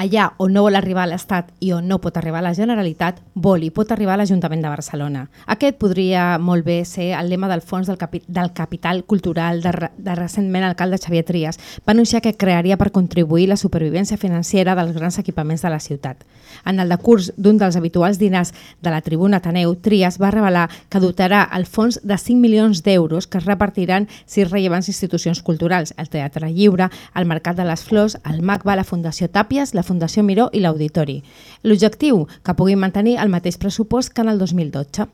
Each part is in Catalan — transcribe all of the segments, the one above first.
Allà on no vol arribar l'Estat i on no pot arribar la Generalitat, vol i pot arribar l'Ajuntament de Barcelona. Aquest podria molt bé ser el lema del Fons del, Capi del Capital Cultural de, re de recentment alcalde Xavier Trias. Va anunciar que crearia per contribuir la supervivència financera dels grans equipaments de la ciutat. En el decurs d'un dels habituals dinars de la tribuna Ateneu, Trias va revelar que dotarà el fons de 5 milions d'euros que es repartiran sis rellevants institucions culturals, el Teatre Lliure, el Mercat de les Flors, el MACBA, la Fundació Tàpies, la Fundació Miró i l'Auditori. L'objectiu, que puguin mantenir el mateix pressupost que en el 2012.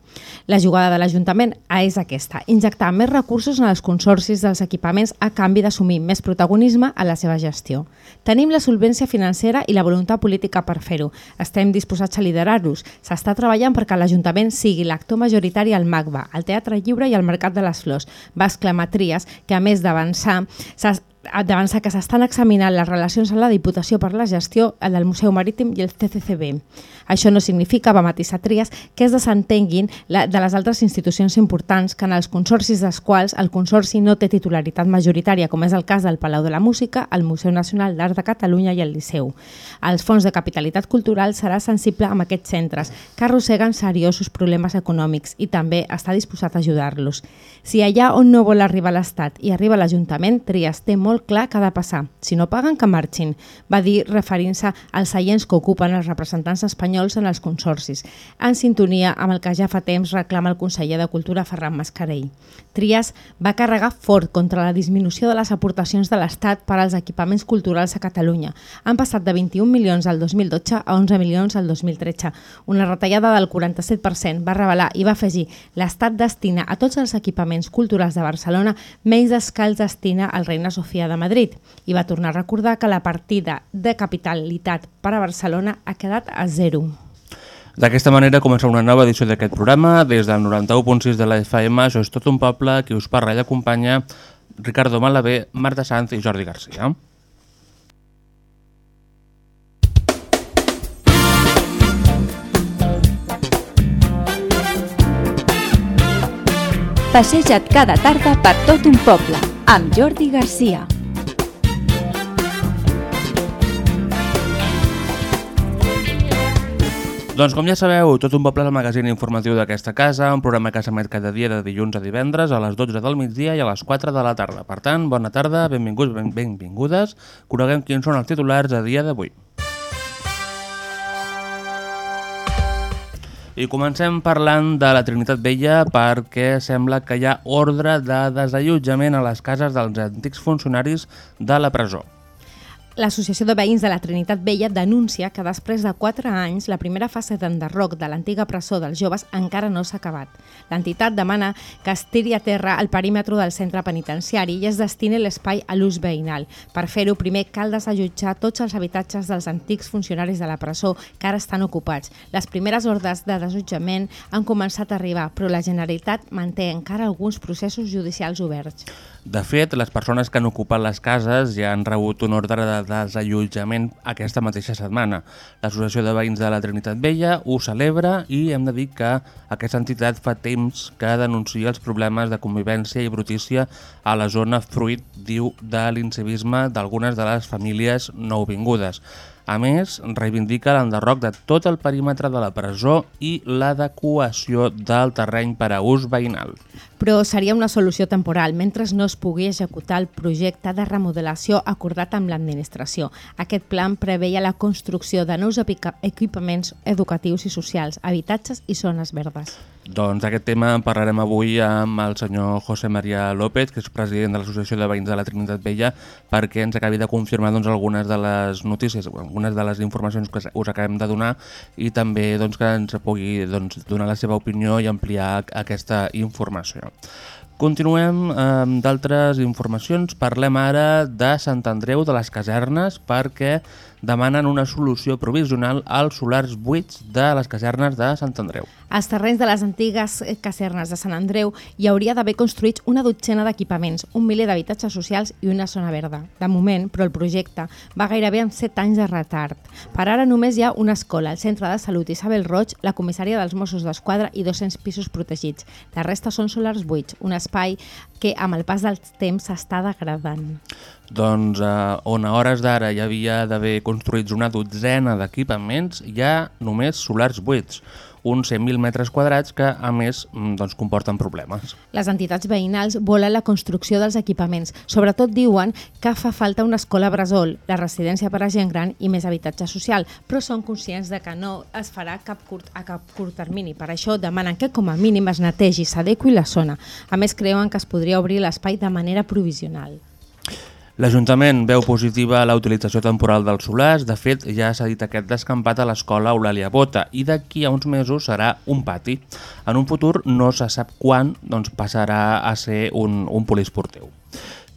La jugada de l'Ajuntament és aquesta, injectar més recursos en els consorcis dels equipaments a canvi d'assumir més protagonisme a la seva gestió. Tenim la solvència financera i la voluntat política per fer-ho. Estem disposats a liderar-los. S'està treballant perquè l'Ajuntament sigui l'actor majoritari al MACBA, al Teatre Lliure i al Mercat de les Flors. Va exclamar Trias que, a més d'avançar, d'avançar que s'estan examinant les relacions amb la Diputació per la gestió el del Museu Marítim i el CCCB. Això no significa, va matisar Trias, que es desentenguin la, de les altres institucions importants que en els consorcis dels quals el consorci no té titularitat majoritària, com és el cas del Palau de la Música, el Museu Nacional d'Art de Catalunya i el Liceu. Els fons de capitalitat cultural serà sensible amb aquests centres, que arrosseguen seriosos problemes econòmics i també està disposat a ajudar-los. Si allà on no vol arribar l'Estat i arriba l'Ajuntament, Trias té molt clar què ha de passar. Si no paguen, que marxin, va dir referint-se als seients que ocupen els representants espanyols en els consorcis, en sintonia amb el que ja fa temps reclama el conseller de Cultura Ferran Mascarell. Trias va carregar fort contra la disminució de les aportacions de l'Estat per als equipaments culturals a Catalunya. Han passat de 21 milions al 2012 a 11 milions al 2013, una retallada del 47%, va revelar i va afegir l'Estat destina a tots els equipaments culturals de Barcelona menys des que els destina al Reina Sofia de Madrid i va tornar a recordar que la partida de capitalitat per a Barcelona ha quedat a zero. D'aquesta manera comença una nova edició d'aquest programa. Des del 91.6 de la FM, això és tot un poble, qui us parla i acompanya Ricardo Malabé, Marta Sanz i Jordi Garcia. Passeja't cada tarda per tot un poble, amb Jordi Garcia. Doncs com ja sabeu, tot un poble és el magazín informatiu d'aquesta casa, un programa que s'emet cada dia de dilluns a divendres a les 12 del migdia i a les 4 de la tarda. Per tant, bona tarda, benvinguts, ben, benvingudes, coneguem quins són els titulars a dia d'avui. I comencem parlant de la Trinitat Vella perquè sembla que hi ha ordre de desallotjament a les cases dels antics funcionaris de la presó. L'Associació de Veïns de la Trinitat Vella denuncia que després de 4 anys la primera fase d'enderroc de l'antiga presó dels joves encara no s'ha acabat. L'entitat demana que es tiri a terra el perímetre del centre penitenciari i es destini l'espai a l'ús veïnal. Per fer-ho, primer cal desallotjar tots els habitatges dels antics funcionaris de la presó que ara estan ocupats. Les primeres ordres de desallotjament han començat a arribar, però la Generalitat manté encara alguns processos judicials oberts. De fet, les persones que han ocupat les cases ja han rebut un ordre de desallotjament aquesta mateixa setmana. L'Associació de Veïns de la Trinitat Vella ho celebra i hem de dir que aquesta entitat fa temps que denuncia els problemes de convivència i brutícia a la zona fruit, diu, de l'incivisme d'algunes de les famílies nouvingudes. A més, reivindica l'enderroc de tot el perímetre de la presó i l'adequació del terreny per a ús veïnal. Però seria una solució temporal mentre no es pugui executar el projecte de remodelació acordat amb l'administració. Aquest plan preveia la construcció de nous equipaments educatius i socials, habitatges i zones verdes. Doncs d'aquest tema en parlarem avui amb el senyor José María López, que és president de l'Associació de Veïns de la Trinitat Vella, perquè ens acabi de confirmar doncs, algunes de les notícies, algunes de les informacions que us acabem de donar i també doncs, que ens pugui doncs, donar la seva opinió i ampliar aquesta informació. Continuem amb d'altres informacions. Parlem ara de Sant Andreu de les Casernes perquè demanen una solució provisional als solars buits de les casernes de Sant Andreu. Als terrenys de les antigues eh, casernes de Sant Andreu hi hauria d'haver construïts una dotzena d'equipaments, un miler d'habitatges socials i una zona verda. De moment, però el projecte va gairebé amb 7 anys de retard. Per ara només hi ha una escola, el Centre de Salut Isabel Roig, la comissària dels Mossos d'Esquadra i 200 pisos protegits. La resta són solars buits, un espai que amb el pas del temps s'està degradant. Doncs eh, on a hores d'ara hi havia d'haver construïts una dotzena d'equipaments, hi ha només solars buits, uns 100.000 metres quadrats que, a més, mm, doncs, comporten problemes. Les entitats veïnals volen la construcció dels equipaments. Sobretot diuen que fa falta una escola bressol, la residència per a gent gran i més habitatge social, però són conscients de que no es farà cap curt, a cap curt termini. Per això demanen que com a mínim es netegi, s'adequi la zona. A més, creuen que es podria obrir l'espai de manera provisional. L'Ajuntament veu positiva la utilització temporal dels solars. De fet, ja s'ha dit aquest descampat a l'escola Eulàlia Bota i d'aquí a uns mesos serà un pati. En un futur no se sap quan doncs, passarà a ser un, un poliesportiu.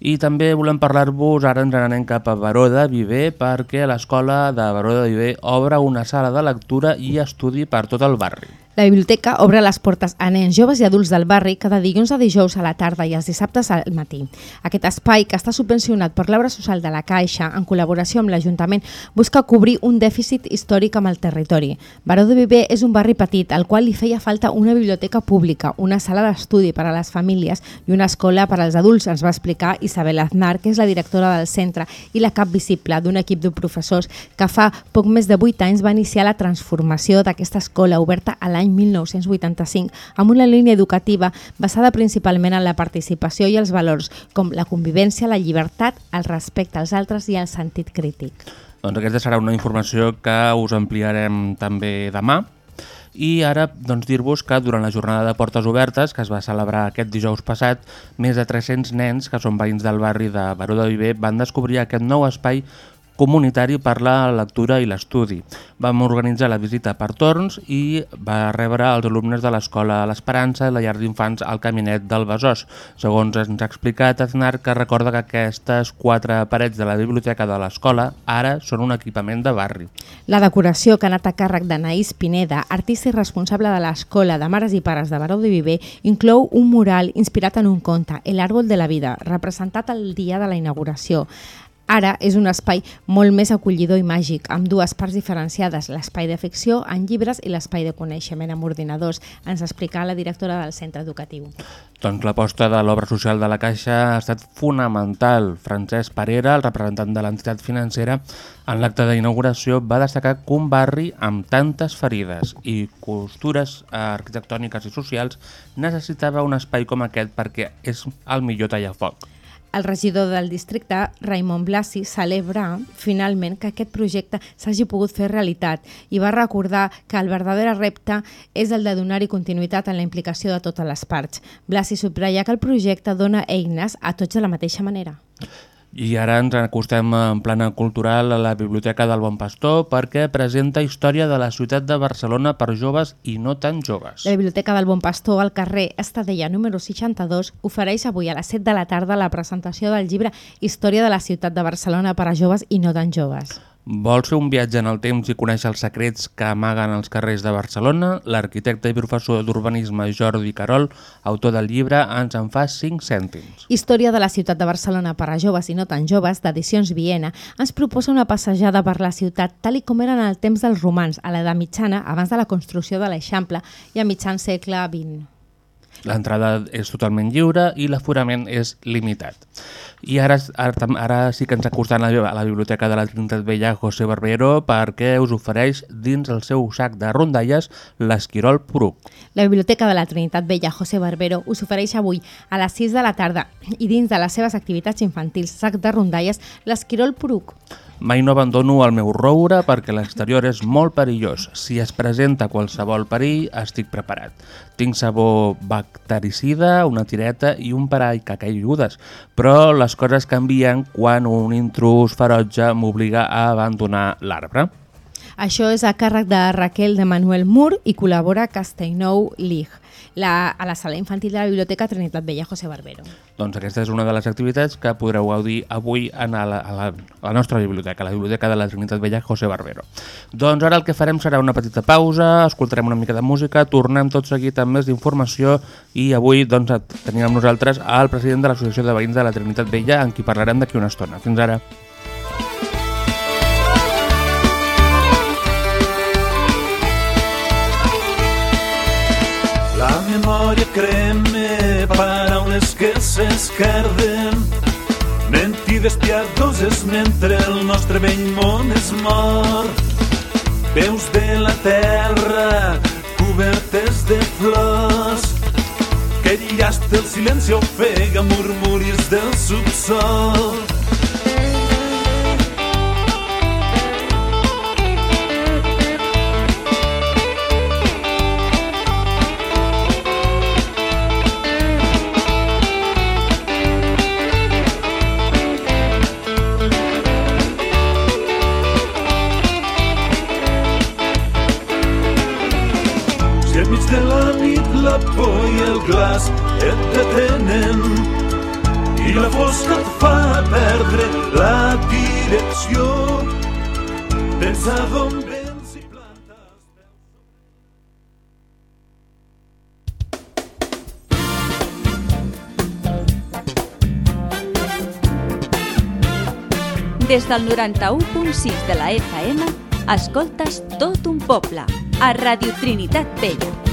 I també volem parlar-vos, ara ens n'anem cap a Baró de Viver, perquè l'escola de Baró de Viver obre una sala de lectura i estudi per tot el barri. La biblioteca obre les portes a nens, joves i adults del barri cada dilluns a dijous a la tarda i els dissabtes al matí. Aquest espai, que està subvencionat per l'obra social de la Caixa en col·laboració amb l'Ajuntament, busca cobrir un dèficit històric amb el territori. Baró de Viver és un barri petit al qual li feia falta una biblioteca pública, una sala d'estudi per a les famílies i una escola per als adults, ens va explicar Isabel Aznar, que és la directora del centre i la cap visible d'un equip de professors que fa poc més de 8 anys va iniciar la transformació d'aquesta escola oberta a l'any 1985 amb una línia educativa basada principalment en la participació i els valors com la convivència, la llibertat, el respecte als altres i el sentit crític. Doncs aquesta serà una informació que us ampliarem també demà. I ara doncs, dir-vos que durant la jornada de portes obertes, que es va celebrar aquest dijous passat, més de 300 nens, que són veïns del barri de Baró de Viver, van descobrir aquest nou espai comunitari per la lectura i l'estudi. Vam organitzar la visita per torns i va rebre els alumnes de l'Escola L'Esperança i la llar d'infants al Caminet del Besòs. Segons ens ha explicat Aznar, que recorda que aquestes quatre parets de la biblioteca de l'escola ara són un equipament de barri. La decoració que ha anat a càrrec d'Anaïs Pineda, artista i responsable de l'Escola de Mares i Pares de Baró de Viver, inclou un mural inspirat en un conte, El árbol de la vida, representat el dia de la inauguració. Ara és un espai molt més acollidor i màgic, amb dues parts diferenciades, l'espai de ficció en llibres i l'espai de coneixement amb ordinadors, ens explica la directora del centre educatiu. Doncs l'aposta de l'obra social de la Caixa ha estat fonamental. Francesc Parera, el representant de l'entitat financera, en l'acte d'inauguració va destacar que un barri amb tantes ferides i costures arquitectòniques i socials necessitava un espai com aquest perquè és el millor tallafoc. El regidor del districte, Raimon Blasi, celebra finalment que aquest projecte s'hagi pogut fer realitat i va recordar que el verdader repte és el de donar-hi continuïtat en la implicació de totes les parts. Blasi subratlla que el projecte dona eines a tots de la mateixa manera. I ara ens acostem en plana cultural a la Biblioteca del Bon Pastor perquè presenta història de la ciutat de Barcelona per joves i no tan joves. La Biblioteca del Bon Pastor al carrer Estadella número 62 ofereix avui a les 7 de la tarda la presentació del llibre Història de la ciutat de Barcelona per a joves i no tan joves. Vols fer un viatge en el temps i conèixer els secrets que amaguen els carrers de Barcelona? L'arquitecte i professor d'urbanisme Jordi Carol, autor del llibre, ens en fa 5 cèntims. Història de la ciutat de Barcelona per a joves i no tan joves, d'Edicions Viena, ens proposa una passejada per la ciutat tal i com era en el temps dels romans, a l'edat mitjana, abans de la construcció de l'Eixample i a mitjan segle XX. L'entrada és totalment lliure i l'aforament és limitat. I ara, ara, ara sí que ens acostem a la, a la Biblioteca de la Trinitat Vella José Barbero perquè us ofereix dins el seu sac de rondalles l'Esquirol Poruc. La Biblioteca de la Trinitat Vella José Barbero us ofereix avui a les 6 de la tarda i dins de les seves activitats infantils sac de rondalles l'Esquirol Poruc. Mai no abandono el meu roure perquè l'exterior és molt perillós. Si es presenta qualsevol perill, estic preparat. Tinc sabó bactericida, una tireta i un parell que caigudes, però les coses canvien quan un intrus ferotge m'obliga a abandonar l'arbre. Això és a càrrec de Raquel de Manuel Mur i col·labora Castellnou Lig. La, a la sala infantil de la Biblioteca Trinitat Vella José Barbero. Doncs aquesta és una de les activitats que podreu gaudir avui en a la, a la, a la nostra biblioteca, la Biblioteca de la Trinitat Vella José Barbero. Doncs ara el que farem serà una petita pausa, escoltarem una mica de música, tornem tot seguit amb més d'informació i avui doncs, tenim amb nosaltres el president de l'Associació de Veïns de la Trinitat Vella, amb qui parlarem d'aquí una estona. Fins ara. Creme paraules que s'escarden. Mentides piadoses mentre el nostre vell món es mor veus de la terra cobertes de flors. Que llasta el silenci ofega murmuris del subsol direcció pensa d'on vens i plantes Des del 91.6 de la FM, escoltes tot un poble, a Radio Trinitat Vella.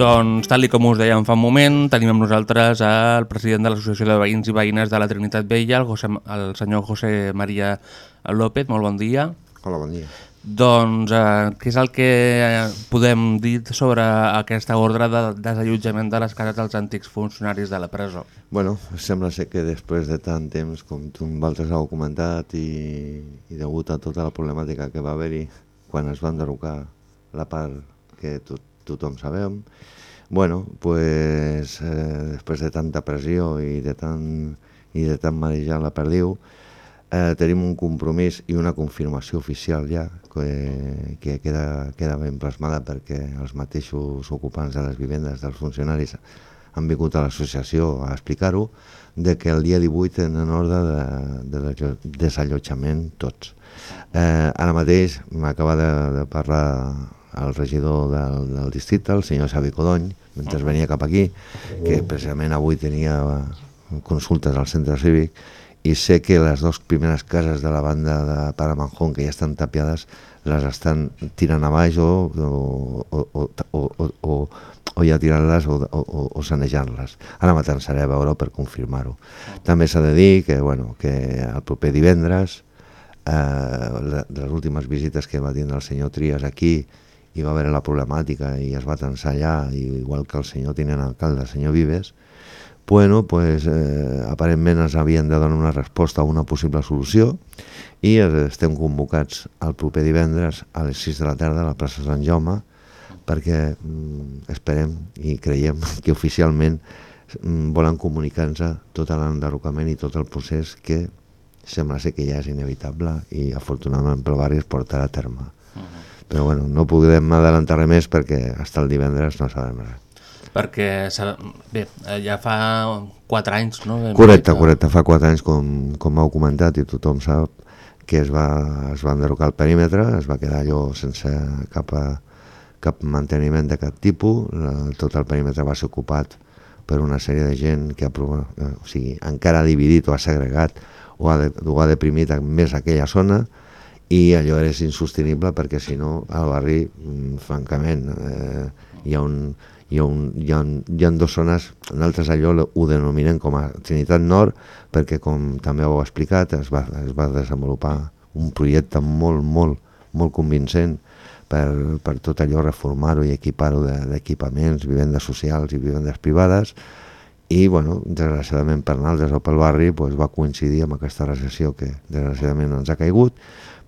Doncs, tal com us dèiem fa un moment, tenim amb nosaltres el president de l'Associació de Veïns i Veïnes de la Trinitat Vella, el, José, el senyor José Maria López. Molt bon dia. Hola, bon dia. Doncs, eh, què és el que eh, podem dir sobre aquesta ordre de desallotjament de les cases dels antics funcionaris de la presó? Bueno, sembla ser que després de tant temps, com tu vosaltres heu comentat, i, i degut a tota la problemàtica que va haver-hi quan es va enderrocar la part que tot, tothom sabem, bueno, pues, eh, després de tanta pressió i de tant, i de tant marejar la perdiu, eh, tenim un compromís i una confirmació oficial ja que, que queda, queda ben plasmada perquè els mateixos ocupants de les vivendes dels funcionaris han vingut a l'associació a explicar-ho, de que el dia 18 tenen ordre de, de desallotjament tots. Eh, ara mateix m'acaba de, de parlar el regidor del, del districte, el senyor Xavi Codony, mentre venia cap aquí, que precisament avui tenia consultes al centre cívic, i sé que les dues primeres cases de la banda de Paramanjón que ja estan tapiades les estan tirant a baix o, o, o, o, o, o, o ja tirant-les o, o, o sanejant-les. Ara m'atensaré a veure per confirmar-ho. També s'ha de dir que, bueno, que el proper divendres, eh, les últimes visites que va tindre el senyor Trias aquí, hi va haver la problemàtica i es va tensar allà, igual que el senyor tinent alcalde, el senyor Vives, bueno, pues, eh, aparentment ens havien de donar una resposta a una possible solució i estem convocats el proper divendres a les 6 de la tarda a la plaça Sant Jaume perquè mm, esperem i creiem que oficialment mm, volen comunicar-nos tot l'enderrocament i tot el procés que sembla ser que ja és inevitable i afortunadament pel barri es portarà a terme. Però bueno, no podem adelantar res més perquè fins el divendres no sabem res perquè bé, ja fa 4 anys no? Correcte, correcte, fa 4 anys com, com heu comentat i tothom sap que es va, es va enderrocar el perímetre es va quedar allò sense cap, cap manteniment de cap tipus la, tot el perímetre va ser ocupat per una sèrie de gent que ha eh, o sigui, encara ha dividit o ha segregat o ha, de, o ha deprimit més aquella zona i allò és insostenible perquè si no al barri, mm, francament eh, hi ha un, hi ha, un, hi, ha, hi ha dues zones, nosaltres allò ho denominem com a Trinitat Nord, perquè com també heu explicat, es va, es va desenvolupar un projecte molt, molt, molt convincent per, per tot allò reformar-ho i equipar-ho d'equipaments, de, vivendes socials i vivendes privades, i, bueno, desgraciadament per nosaltres o pel barri pues, va coincidir amb aquesta recessió que desgraciadament ens ha caigut,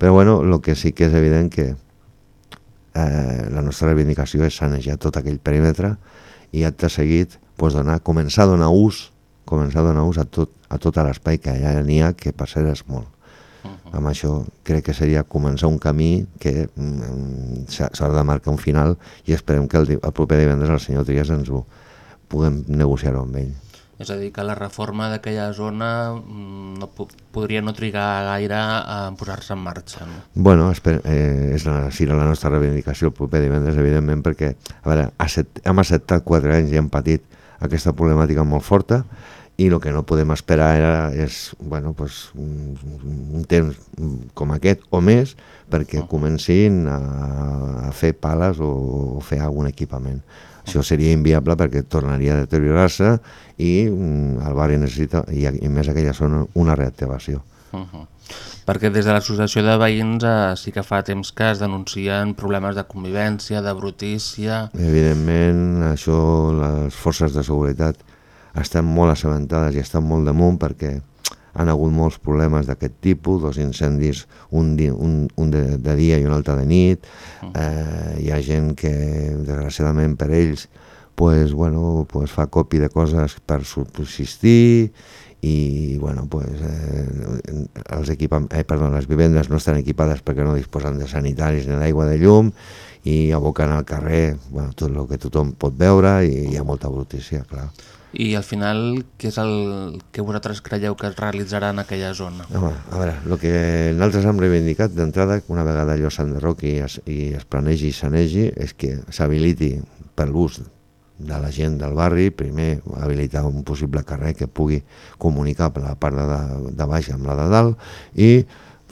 però bueno, el que sí que és evident que eh, la nostra reivindicació és sanejar tot aquell perímetre i acte seguit pues, donar, començar a donar ús començar a donar ús a tot, a tot l'espai que allà n'hi ha, que per ser és molt. Amb això crec que seria començar un camí que mm, s'ha s'ha de marcar un final i esperem que el, el proper divendres el senyor Trias ens ho puguem negociar-ho amb ell. És a dir, que la reforma d'aquella zona mm, no po podria no trigar gaire a posar-se en marxa. No? Bueno, esper, eh, és la, serà la nostra reivindicació el proper divendres, evidentment, perquè a veure, accept, hem acceptat quatre anys i hem patit aquesta problemàtica molt forta i el que no podem esperar era, és bueno, pues, un, un temps com aquest o més perquè comencin a, a fer pales o, o fer algun equipament. Això seria inviable perquè tornaria a deteriorar-se i mm, el barri necessita, i, i més aquella zona, una reactivació. Uh -huh. Perquè des de l'associació de veïns eh, sí que fa temps que es denuncien problemes de convivència, de brutícia... Evidentment, això les forces de seguretat estan molt assabentades i estan molt damunt perquè han hagut molts problemes d'aquest tipus, dos incendis, un, di, un, un de, de dia i un altre de nit. Eh, hi ha gent que, desgraciadament per ells, pues, bueno, pues fa copi de coses per subsistir i bueno, pues, eh, els equipam eh, perdó, les vivendes no estan equipades perquè no disposen de sanitaris ni d'aigua de llum i aboquen al carrer bueno, tot el que tothom pot veure i hi ha molta brutícia, clar. I al final, què és el que vosaltres creieu que es realitzarà en aquella zona? Home, a veure, el que nosaltres hem reivindicat d'entrada, una vegada allò s'enderroqui i es, i es planegi i sanegi, és que s'habiliti per l'ús de la gent del barri, primer habilitar un possible carrer que pugui comunicar per la part de, de, de baix amb la de dalt i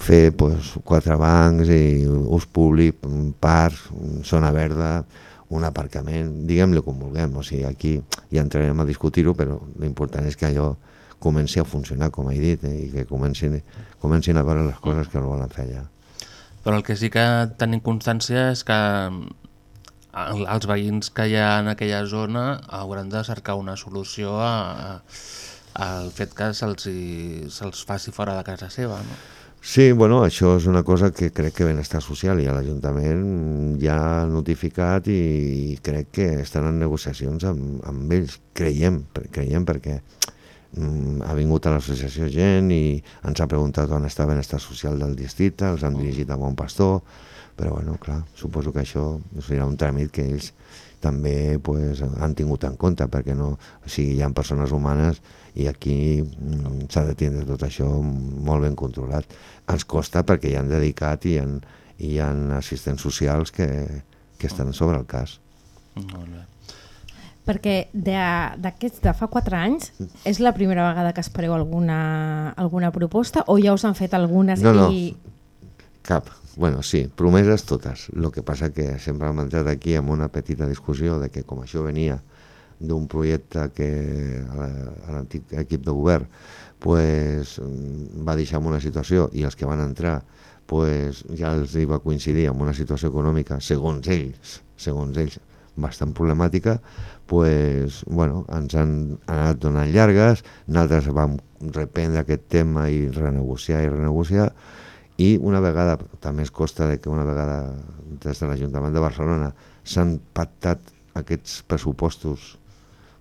fer pues, quatre bancs i ús públic, parcs, zona verda, un aparcament, diguem-li com vulguem, o sigui, aquí ja entrarem a discutir-ho, però l'important és que allò comenci a funcionar, com he dit, eh, i que comencin, comencin a veure les coses que no volen fer allà. Però el que sí que tenim constància és que el- els veïns que hi ha en aquella zona hauran de cercar una solució a, al fet que se'ls se'ls faci fora de casa seva. No? Sí, bueno, això és una cosa que crec que Benestar Social i l'Ajuntament ja ha notificat i crec que estan en negociacions amb, amb ells, creiem, creiem perquè mm, ha vingut a l'associació gent i ens ha preguntat on està Benestar Social del districte, els han dirigit a Bon Pastor, però bueno, clar, suposo que això serà un tràmit que ells també pues, han tingut en compte perquè no, o sigui, hi ha persones humanes i aquí mm, s'ha de tindre tot això molt ben controlat. Ens costa perquè hi han dedicat i hi ha, i hi ha assistents socials que, que estan sobre el cas. Molt bé. Perquè de- d'aquests de fa 4 anys és la primera vegada que espereu alguna, alguna proposta o ja us han fet algunes No, no. i... Cap. Bueno, sí, promeses totes. El que passa que sempre hem entrat aquí amb una petita discussió de que com això venia d'un projecte que a l'antic equip de govern pues, mm, va deixar en una situació i els que van entrar pues, ja els hi va coincidir amb una situació econòmica, segons ells, segons ells, bastant problemàtica, pues, bueno, ens han anat donant llargues, nosaltres vam reprendre aquest tema i renegociar i renegociar, i una vegada, també es costa de que una vegada des de l'Ajuntament de Barcelona s'han pactat aquests pressupostos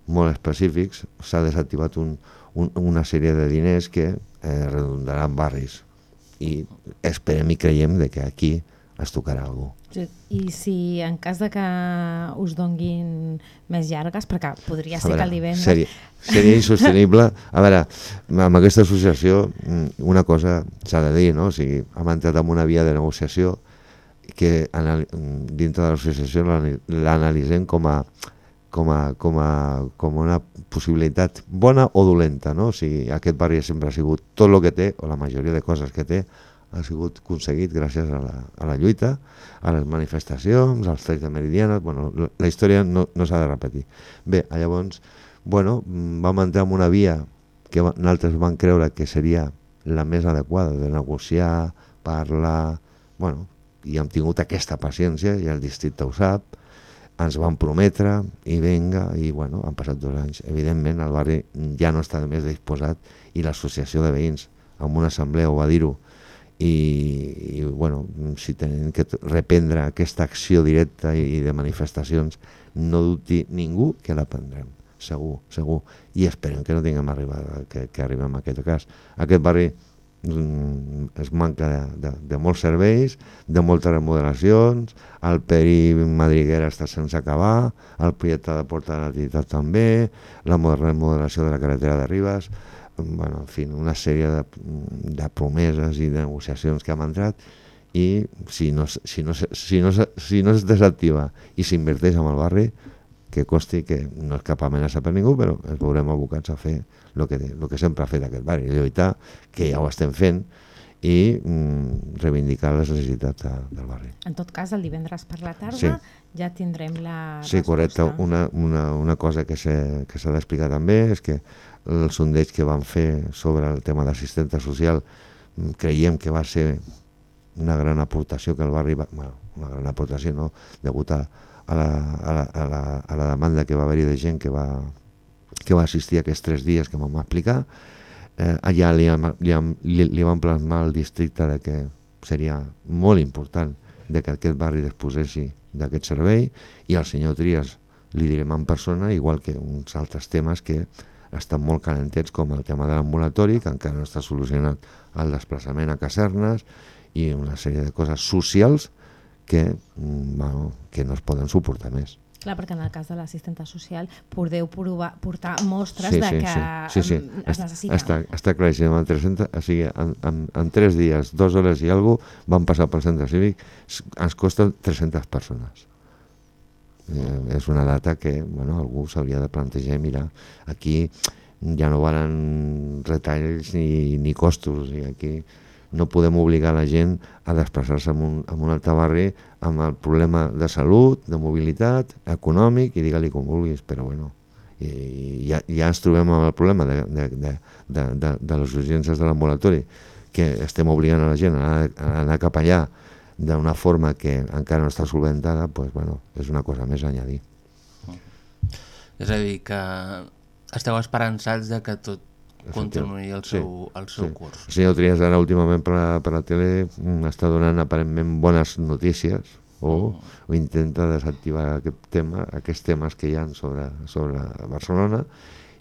molt específics, s'ha desactivat un, un, una sèrie de diners que eh, redundaran barris. I esperem i creiem de que aquí es tocarà cosa. I si en cas de que us donguin més llargues, perquè podria ser veure, que el divendres... Seria, seria insostenible. A veure, amb aquesta associació mm, una cosa s'ha de dir, no? O sigui, hem entrat en una via de negociació que dintre de l'associació l'anal- l'analitzem com a, com, a, com, a, com una possibilitat bona o dolenta, no? O sigui, aquest barri sempre ha sigut tot el que té, o la majoria de coses que té, ha sigut aconseguit gràcies a la, a la lluita, a les manifestacions, als trets de meridiana, bueno, la, la història no, no s'ha de repetir. Bé, llavors, bueno, mm, vam entrar en una via que nosaltres vam creure que seria la més adequada de negociar, parlar, bueno, i hem tingut aquesta paciència, i el districte ho sap, ens van prometre, i venga, i bueno, han passat dos anys. Evidentment, el barri ja no està més disposat, i l'associació de veïns, amb una assemblea ho va dir-ho, i, i bueno, si tenen que reprendre aquesta acció directa i, de manifestacions, no dubti ningú que la prendrem, segur, segur, i esperem que no tinguem arribar, que, que arribem a aquest cas. Aquest barri mm, es manca de, de, de molts serveis, de moltes remodelacions, el peri Madriguera està sense acabar, el projecte de Porta de Nativitat també, la mo- remodelació de la carretera de Ribes, bueno, en fi, una sèrie de, de promeses i de negociacions que hem entrat i si no, si no, si no, si no es desactiva i s'inverteix en el barri, que costi que no és cap amenaça per ningú, però ens veurem abocats a fer el que, el que sempre ha fet aquest barri, lluitar, que ja ho estem fent, i mm, reivindicar les necessitats de, del barri. En tot cas, el divendres per la tarda Sí. ja tindrem la Sí, correcte. resposta. Una, una, una cosa que s'ha d'explicar també és que el sondeig que van fer sobre el tema d'assistenta social mm, creiem que va ser una gran aportació que el barri va... Bueno, una gran aportació, no? Degut a, a, la, a, la, a, la, a la demanda que va haver-hi de gent que va, que va assistir aquests tres dies que vam explicar. Eh, allà li, li, li, li vam plasmar al districte de que seria molt important de que aquest barri disposessi d'aquest servei i al senyor Trias li direm en persona, igual que uns altres temes que estan molt calentets com el tema de l'ambulatori, que encara no està solucionat el desplaçament a casernes i una sèrie de coses socials que, mm, bueno, que no es poden suportar més. Clar, perquè en el cas de l'assistenta social podeu provar, portar mostres de que sí, sí. em, es Està, necessita. està, està claríssim. En, 300, o sigui, en, en, en tres dies, dues hores i alguna cosa, van passar pel centre cívic, ens costa 300 persones. Eh, és una data que bueno, algú s'hauria de plantejar i mirar. Aquí ja no valen retalls ni, ni costos, i aquí no podem obligar la gent a desplaçar-se en, un, en un altre barri amb el problema de salut, de mobilitat, econòmic, i digue-li com vulguis, però bueno, i ja, ja ens trobem amb el problema de, de, de, de, de, de les urgències de l'ambulatori, que estem obligant a la gent a anar, a anar cap allà d'una forma que encara no està solventada, doncs, bueno, és una cosa més a añadir. És a dir, que esteu esperançats de que tot continuï el seu, el seu sí. curs. El senyor Trias ara últimament per la, per la tele mm, està donant aparentment bones notícies o, o intenta desactivar aquest tema, aquests temes que hi ha sobre, sobre Barcelona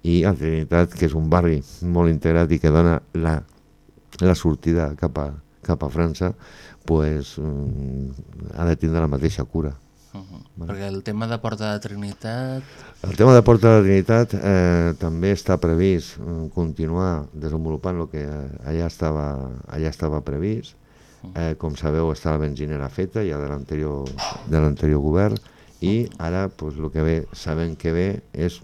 i a Trinitat, que és un barri molt integrat i que dona la, la sortida cap a, cap a França, pues, mm, ha de tindre la mateixa cura. Uh -huh. Perquè el tema de Porta de Trinitat... El tema de Porta de Trinitat eh, també està previst eh, continuar desenvolupant el que allà estava, allà estava previst. Eh, com sabeu, està la benzinera feta ja de l'anterior govern i ara pues, el que ve, sabem que ve és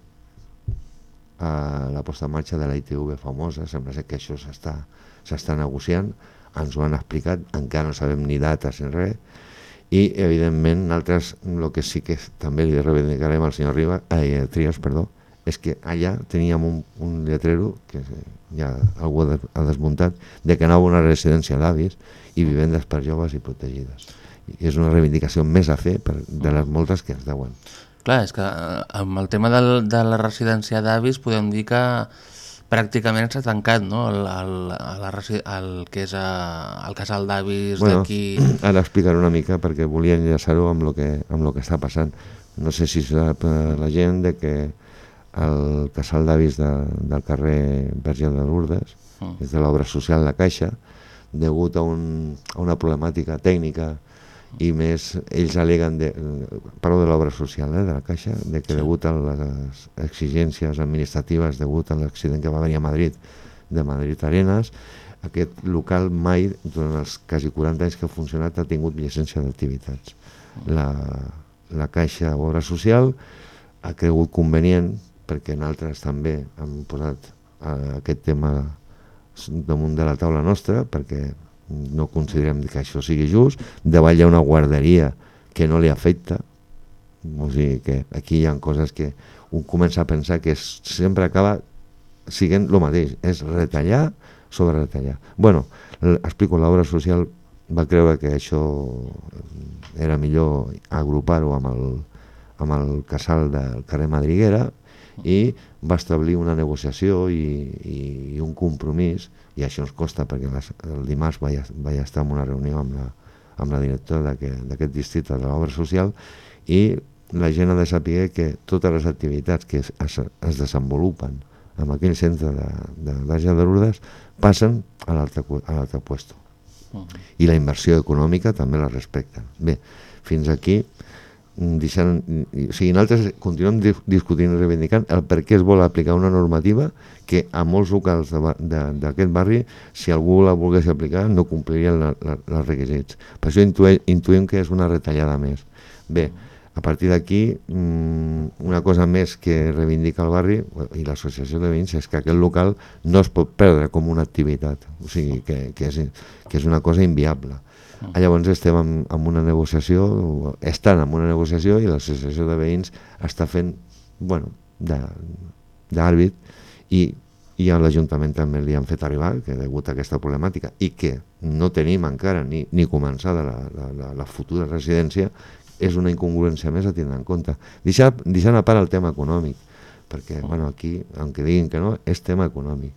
eh, la posta en marxa de la ITV famosa, sembla ser que això s'està s'està negociant, ens ho han explicat, encara no sabem ni dates ni res, i evidentment nosaltres el que sí que també li reivindicarem al senyor Riba, eh, Trias, perdó, és que allà teníem un, un lletrero que ja algú ha, de- ha desmuntat de que anava una residència d'avis i vivendes per joves i protegides. I és una reivindicació més a fer per, de les moltes que es deuen. Clar, és que eh, amb el tema del, de la residència d'avis podem dir que pràcticament s'ha tancat no? el, el, resi- el que és a, el casal d'avis bueno, d'aquí... ara explicaré una mica perquè volia enllaçar-ho amb, lo que, amb lo que està passant no sé si sap eh, la gent de que el casal d'avis de, del carrer Verge de Lourdes Mm. és de l'obra social La Caixa degut a, un, a una problemàtica tècnica i més ells aleguen de, eh, parlo de l'obra social eh, de la Caixa, de que degut a les exigències administratives degut a l'accident que va venir a Madrid de Madrid Arenas aquest local mai, durant els quasi 40 anys que ha funcionat, ha tingut llicència d'activitats. La, la Caixa Obra Social ha cregut convenient, perquè nosaltres també hem posat eh, aquest tema damunt de la taula nostra, perquè no considerem que això sigui just, davall hi ha una guarderia que no li afecta, o sigui que aquí hi ha coses que un comença a pensar que sempre acaba siguent el mateix, és retallar sobre retallar. Bueno, explico, l'obra social va creure que això era millor agrupar-ho amb el, amb el casal del carrer Madriguera i va establir una negociació i, i, i un compromís i això ens costa perquè les, el dimarts vaig, vaig estar en una reunió amb la, amb la directora d'aquest districte de l'obra social i la gent ha de saber que totes les activitats que es, es, es desenvolupen en aquell centre de, de Verge de Lourdes, passen a l'altre a l'altre puesto. I la inversió econòmica també la respecten. Bé, fins aquí deixant, o sigui, nosaltres continuem di- discutint i reivindicant el per què es vol aplicar una normativa que a molts locals d'aquest barri, si algú la volgués aplicar, no la, els requisits. Per això intuïm que és una retallada més. Bé, a partir d'aquí, mm, una cosa més que reivindica el barri i l'associació de veïns és que aquest local no es pot perdre com una activitat, o sigui, que, que, és, que és una cosa inviable. Ah, Llavors estem en, en una negociació, estan en una negociació i l'associació de veïns està fent, bueno, de- d'àrbit i, i a l'Ajuntament també li han fet arribar que degut a aquesta problemàtica i que no tenim encara ni, ni començada la, la, la, la futura residència és una incongruència més a tindre en compte. Deixar, deixant a part el tema econòmic, perquè bueno, aquí, aunque diguin que no, és tema econòmic.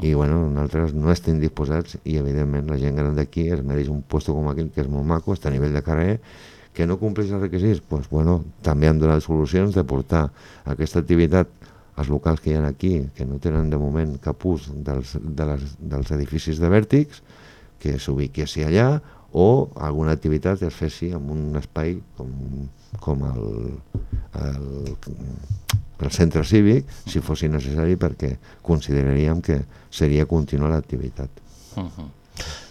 I bueno, nosaltres no estem disposats i evidentment la gent gran d'aquí es mereix un puesto com aquell que és molt maco, està a nivell de carrer, que no compleix els requisits, doncs, bueno, també han donat solucions de portar aquesta activitat als locals que hi ha aquí, que no tenen de moment cap ús dels, de les, dels edificis de vèrtics, que s'ubiquessi allà, o alguna activitat es fessi en un espai com, com el, el, el centre cívic, si fos necessari, perquè consideraríem que seria continuar l'activitat. Uh -huh.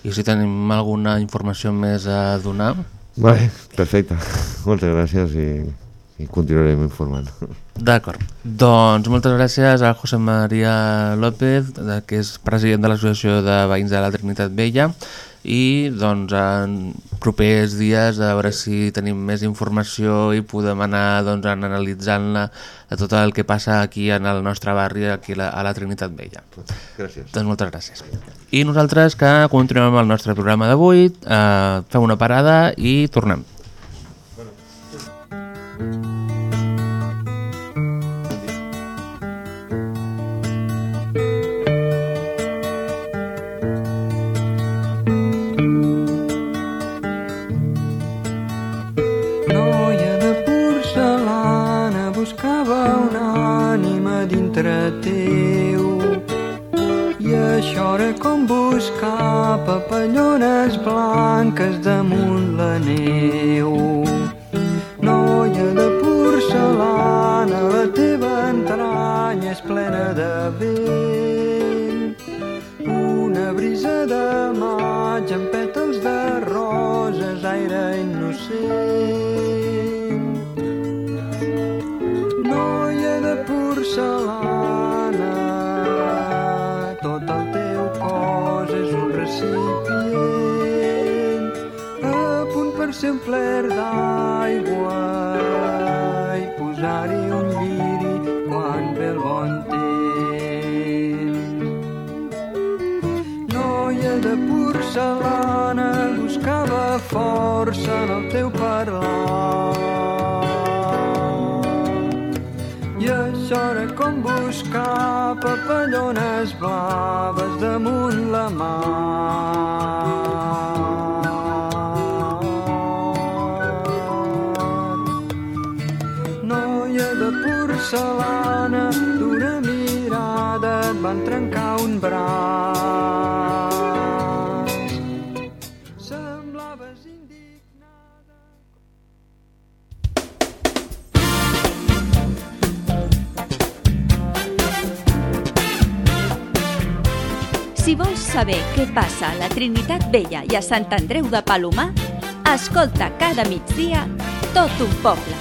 I si tenim alguna informació més a donar? Vale, perfecte. Moltes gràcies i, i continuarem informant. D'acord. Doncs moltes gràcies a José María López, de- que és president de l'Associació de Veïns de la Trinitat Vella, i doncs en propers dies a veure si tenim més informació i podem anar doncs, analitzant-la de tot el que passa aquí en el nostre barri, aquí a la, Trinitat Vella. Gràcies. Doncs moltes gràcies. I nosaltres que continuem el nostre programa d'avui, eh, fem una parada i tornem. Dintre teu i això era com buscar papallones blanques damunt la neu. Ser omplert d'aigua i posar-hi un lliri quan ve el bon temps. Noia de porcelana buscava força en el teu parlar. I això era com buscar papallones blaves damunt saber què passa a la Trinitat Vella i a Sant Andreu de Palomar, escolta cada migdia tot un poble.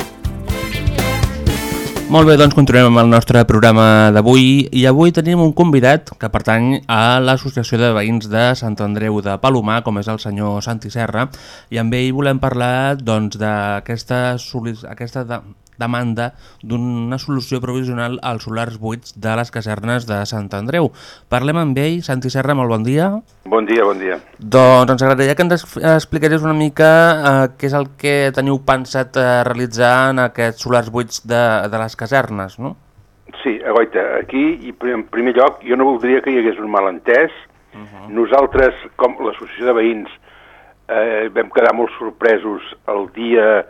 Molt bé, doncs continuem amb el nostre programa d'avui i avui tenim un convidat que pertany a l'Associació de Veïns de Sant Andreu de Palomar, com és el senyor Santi Serra, i amb ell volem parlar doncs, d'aquesta de demanda d'una solució provisional als solars buits de les casernes de Sant Andreu. Parlem amb ell. Santi Serra, molt bon dia. Bon dia, bon dia. Doncs ens agradaria que ens explicaries una mica eh, què és el que teniu pensat eh, realitzar en aquests solars buits de, de les casernes, no? Sí, agoita, aquí, i pri- en primer lloc, jo no voldria que hi hagués un malentès. Uh -huh. Nosaltres, com l'associació de veïns, eh, vam quedar molt sorpresos el dia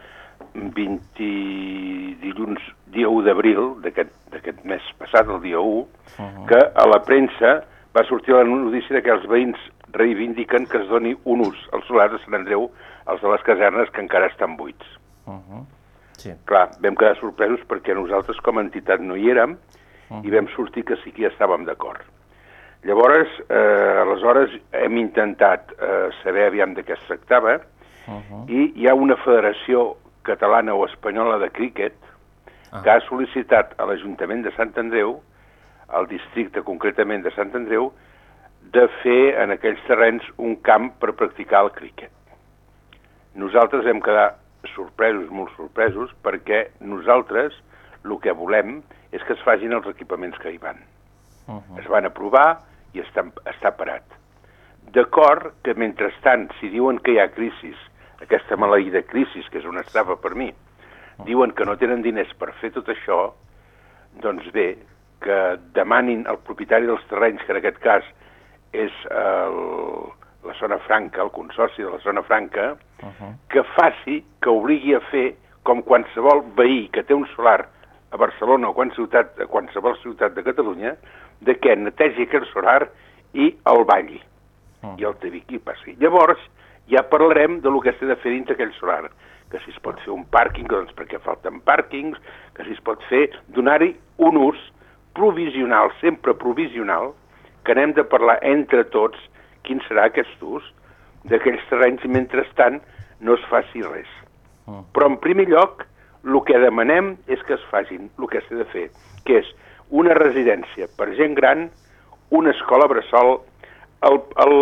20 dilluns, dia 1 d'abril d'aquest mes passat, el dia 1, que a la premsa va sortir la notícia de que els veïns reivindiquen que es doni un ús als solars de Sant Andreu, als de les casernes que encara estan buits. Uh -huh. Sí. Clar, vam quedar sorpresos perquè nosaltres com a entitat no hi érem Uh-huh. i vam sortir que sí que hi estàvem d'acord. Llavors, eh, aleshores hem intentat eh, saber aviam de què es tractava Uh-huh. i hi ha una federació catalana o espanyola de críquet Ah. que ha sol·licitat a l'Ajuntament de Sant Andreu, al districte concretament de Sant Andreu, de fer en aquells terrenys un camp per practicar el críquet. Nosaltres hem quedat sorpresos, molt sorpresos, perquè nosaltres el que volem és que es facin els equipaments que hi van. Uh-huh. Es van aprovar i està, està parat. D'acord que, mentrestant, si diuen que hi ha crisis, aquesta maleïda crisis, que és una estafa per mi, diuen que no tenen diners per fer tot això, doncs bé, que demanin al propietari dels terrenys, que en aquest cas és el, la zona franca, el consorci de la zona franca, Uh-huh. que faci, que obligui a fer com qualsevol veí que té un solar a Barcelona o quan ciutat, a qualsevol ciutat de Catalunya, de que netegi aquell solar i el balli. Uh. I el Tevic hi passi. Llavors, ja parlarem de lo que s'ha de fer dins aquell solar. Que si es pot fer un pàrquing, doncs perquè falten pàrquings, que si es pot fer, donar-hi un ús provisional, sempre provisional, que anem de parlar entre tots quin serà aquest ús d'aquells terrenys i mentrestant no es faci res. Uh. Però en primer lloc el que demanem és que es facin el que s'ha de fer, que és una residència per gent gran, una escola bressol, el, el,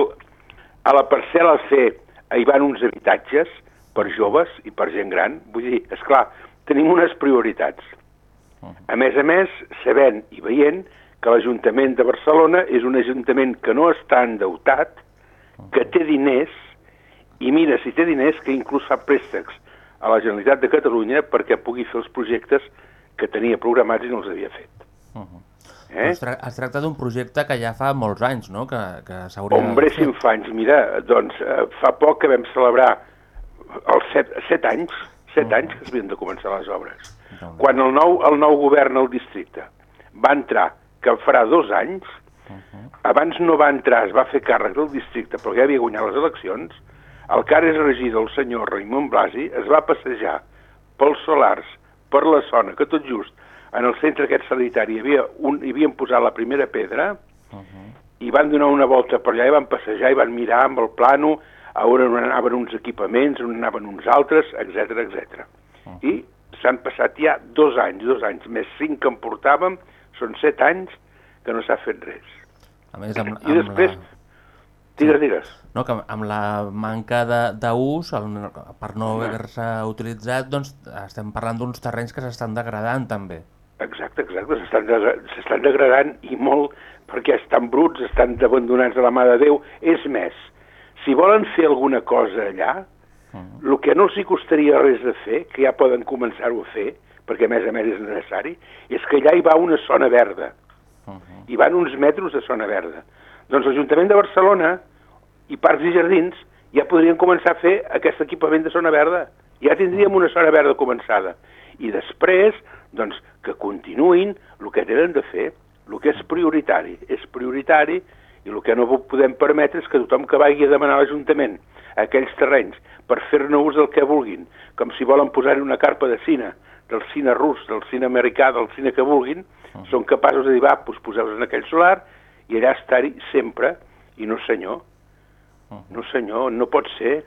a la parcel·la C hi van uns habitatges per joves i per gent gran, vull dir, és clar, tenim unes prioritats. A més a més, sabent i veient que l'Ajuntament de Barcelona és un ajuntament que no està endeutat, que té diners, i mira, si té diners, que inclús fa préstecs a la Generalitat de Catalunya perquè pugui fer els projectes que tenia programats i no els havia fet. Uh-huh. Eh? Es, tra es tracta d'un projecte que ja fa molts anys, no?, que, que s'hauria... Hombre, si infants, mira, doncs eh, fa poc que vam celebrar els set, set anys, set anys que s'havien de començar les obres. Doncs, Quan el nou, el nou govern al districte va entrar, que farà dos anys, abans no va entrar, es va fer càrrec del districte, però ja havia guanyat les eleccions, el que ara és regidor, el senyor Raimon Blasi, es va passejar pels solars, per la zona, que tot just en el centre aquest sanitari hi, havia un, hi havien posat la primera pedra, i van donar una volta per allà i van passejar i van mirar amb el plano a on anaven uns equipaments, on anaven uns altres, etc etc. I s'han passat ja dos anys, dos anys, més cinc que en portàvem, són set anys que no s'ha fet res. A més, amb, I amb després, la... digues, digues. No, que amb la manca d'ús, per no haver-se utilitzat, doncs estem parlant d'uns terrenys que s'estan degradant també. Exacte, exacte, s'estan degra- s'estan degradant i molt perquè estan bruts, estan abandonats a la mà de Déu. És més, si volen fer alguna cosa allà, el que no els hi costaria res de fer, que ja poden començar-ho a fer, perquè a més a més és necessari, és que allà hi va una zona verda. Hi van uns metres de zona verda. Doncs l'Ajuntament de Barcelona i Parcs i Jardins ja podrien començar a fer aquest equipament de zona verda. Ja tindríem una zona verda començada. I després, doncs, que continuïn el que tenen de fer, el que és prioritari. És prioritari i el que no podem permetre és que tothom que vagi a demanar a l'Ajuntament aquells terrenys per fer-ne ús del que vulguin, com si volen posar-hi una carpa de cine, del cine rus, del cine americà, del cine que vulguin, són capaços de dir, va, doncs poseu-los en aquell solar i allà estar-hi sempre, i no senyor, no senyor, no pot ser.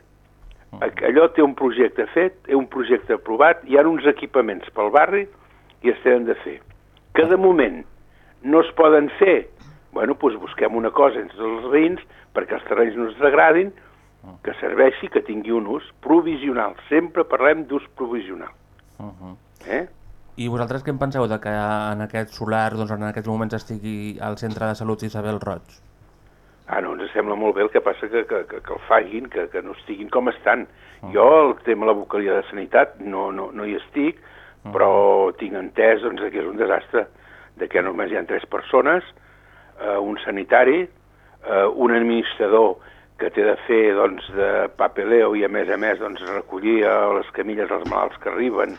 Aqu- Allò té un projecte fet, té un projecte aprovat, hi ha uns equipaments pel barri i es tenen de fer. Que de moment no es poden fer, bueno, doncs busquem una cosa entre els veïns perquè els terrenys no es degradin, que serveixi, que tingui un ús provisional. Sempre parlem d'ús provisional. Uh -huh. Eh? I vosaltres què en penseu de que en aquest solar doncs, en aquests moments estigui al centre de salut Isabel Roig? Ah, no, ens sembla molt bé, el que passa que, que, que, que el facin, que, que no estiguin com estan. Jo, el tema de la vocalia de sanitat, no, no, no hi estic, però tinc entès doncs, que és un desastre, de que només hi ha tres persones, eh, un sanitari, eh, un administrador que té de fer doncs, de papeleo i a més a més doncs, recollir les camilles els malalts que arriben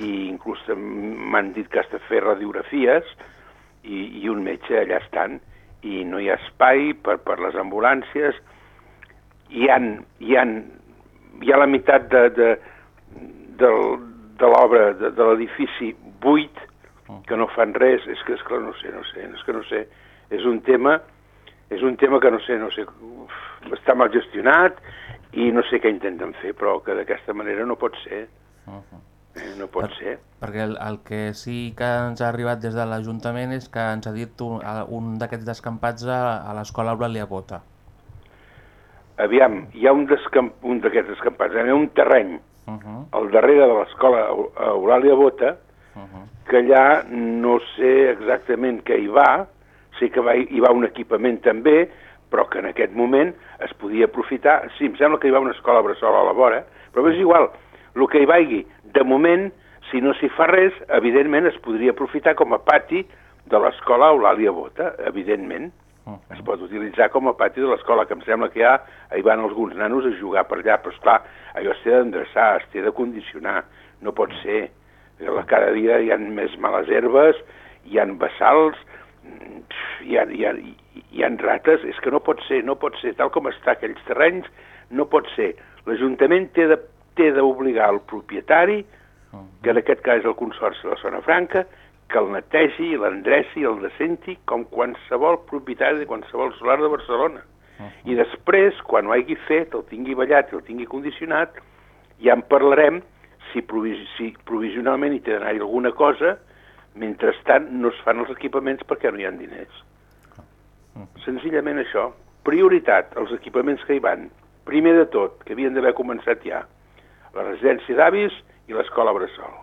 i inclús m'han dit que has de fer radiografies i, i un metge allà estan i no hi ha espai per, per les ambulàncies. Hi ha, hi ha, hi ha la meitat de, de, de, de l'obra de, de l'edifici buit que no fan res, és que, és que no sé, no sé, és que no sé, és un tema és un tema que no sé, no sé, uf, està mal gestionat i no sé què intenten fer, però que d'aquesta manera no pot ser. Eh, no pot Per- ser. Perquè el, el que sí que ens ha arribat des de l'Ajuntament és que ens ha dit un, un d'aquests descampats a, a l'escola Eulàlia Bota. Aviam, hi ha un, descamp, un d'aquests descampats, hi ha un terreny Uh -huh, al darrere de l'escola Eu- Eulàlia Bota, uh -huh. que allà no sé exactament què hi va, sé que va, hi va un equipament també, però que en aquest moment es podia aprofitar. Sí, em sembla que hi va una escola bressol a la vora, però és igual, el que hi vagi, de moment, si no s'hi fa res, evidentment es podria aprofitar com a pati de l'escola Eulàlia Bota, evidentment. Es pot utilitzar com a pati de l'escola, que em sembla que ja hi van alguns nanos a jugar per allà, però esclar, allò té d'endreçar, té de condicionar, no pot ser. Cada dia hi ha més males herbes, hi han bassals, hi ha, hi, ha, hi ha rates, és que no pot ser, no pot ser, tal com està aquells terrenys, no pot ser. L'Ajuntament té d'obligar el propietari, que en aquest cas és el Consorci de la Zona Franca, que el netegi, l'endreci, el decenti, com qualsevol propietari de qualsevol solar de Barcelona. I després, quan ho hagi fet, el tingui ballat i el tingui condicionat, ja en parlarem si, provis si provisionalment hi té d'anar-hi alguna cosa, mentrestant no es fan els equipaments perquè no hi ha diners. Senzillament això. Prioritat, els equipaments que hi van. Primer de tot, que havien d'haver començat ja, la residència d'avis i l'escola Bressol.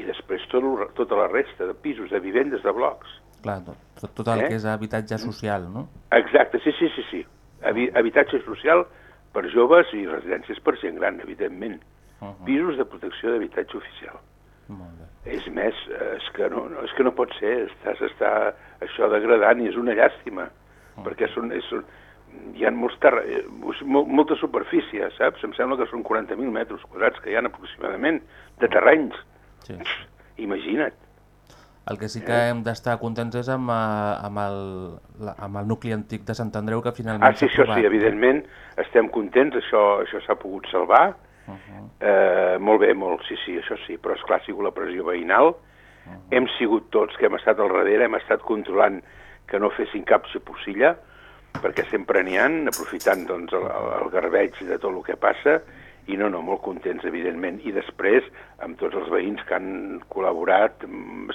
I després tot, tota la resta de pisos, de vivendes, de blocs. Clar, tot, tot, el Eh? que és habitatge social, no? Exacte, sí, sí, sí, sí. Habi habitatge social per joves i residències per gent gran, evidentment. Pisos de protecció d'habitatge oficial. Molt bé. És més, és que no, no, és que no pot ser, està, s'està això degradant i és una llàstima, perquè són, és, són, hi ha molts eh, mol, molta superfície, saps? Em sembla que són 40.000 metres quadrats que hi ha aproximadament de terrenys. Sí. Imagina't. El que sí que hem d'estar contents és amb, eh, amb, el, amb el nucli antic de Sant Andreu, que finalment Ah, sí, això sí, evidentment, estem contents, això això s'ha pogut salvar. eh, molt bé, molt, sí, sí, això sí, però és clar, ha sigut la pressió veïnal. Hem sigut tots que hem estat al darrere, hem estat controlant que no fessin cap xapussilla, perquè sempre n'hi han, aprofitant doncs, el, el garbeig de tot el que passa, i no, no, molt contents, evidentment. I després, amb tots els veïns que han col·laborat,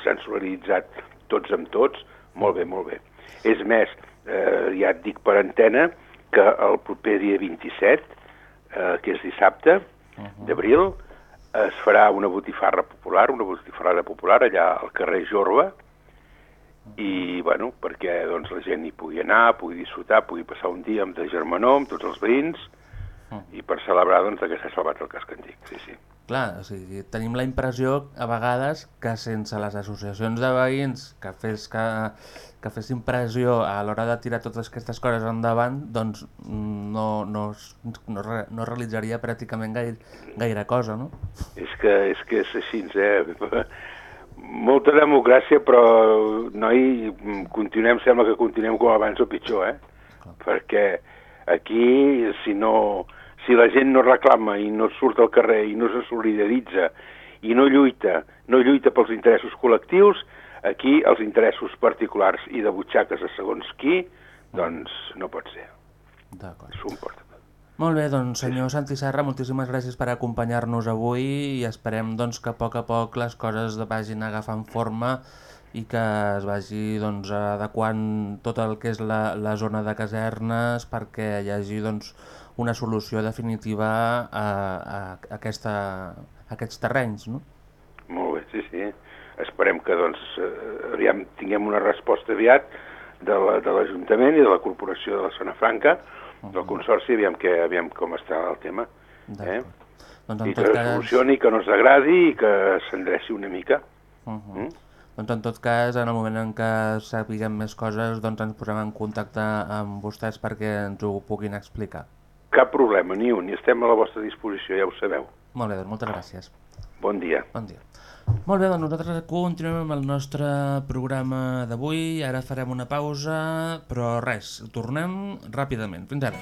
s'han solidaritzat tots amb tots, molt bé, molt bé. És més, eh, ja et dic per antena, que el proper dia 27, eh, que és dissabte, d'abril, es farà una botifarra popular, una botifarrada popular allà al carrer Jorba, i, bueno, perquè doncs, la gent hi pugui anar, pugui disfrutar, pugui passar un dia amb de germanor, amb tots els veïns, i per celebrar doncs, que s'ha salvat el casc antic, sí, sí. Clar, o sigui, tenim la impressió a vegades que sense les associacions de veïns que, fes, que, que fessin pressió a l'hora de tirar totes aquestes coses endavant, doncs no, no, no, no realitzaria pràcticament gaire, gaire cosa, no? És que és, que és així, eh? Molta democràcia, però, noi, continuem, sembla que continuem com abans o pitjor, eh? Perquè aquí, si no, si la gent no reclama i no surt al carrer i no se solidaritza i no lluita, no lluita pels interessos col·lectius, aquí els interessos particulars i de butxaques a segons qui, doncs no pot ser. D'acord. S'ho emporta. Molt bé, doncs senyor Santi Serra, moltíssimes gràcies per acompanyar-nos avui i esperem doncs, que a poc a poc les coses vagin agafant forma i que es vagi doncs, adequant tot el que és la, la zona de casernes perquè hi hagi doncs, una solució definitiva a, a, aquesta, a aquests terrenys. No? Molt bé, sí, sí. Esperem que doncs, eh, aviam, tinguem una resposta aviat de la- de l'Ajuntament i de la Corporació de la Zona Franca, del Consorci, aviam, que, aviam com està el tema. Eh? Doncs I que es cas, que no ens agradi i que s'endreci una mica. uh -huh. Mm? Doncs en tot cas, en el moment en què sapiguem més coses, doncs ens posem en contacte amb vostès perquè ens ho puguin explicar. Cap problema, ni un, i estem a la vostra disposició, ja ho sabeu. Molt bé, doncs moltes gràcies. Bon dia. Bon dia. Molt bé, doncs nosaltres continuem amb el nostre programa d'avui. Ara farem una pausa, però res, tornem ràpidament. Fins ara.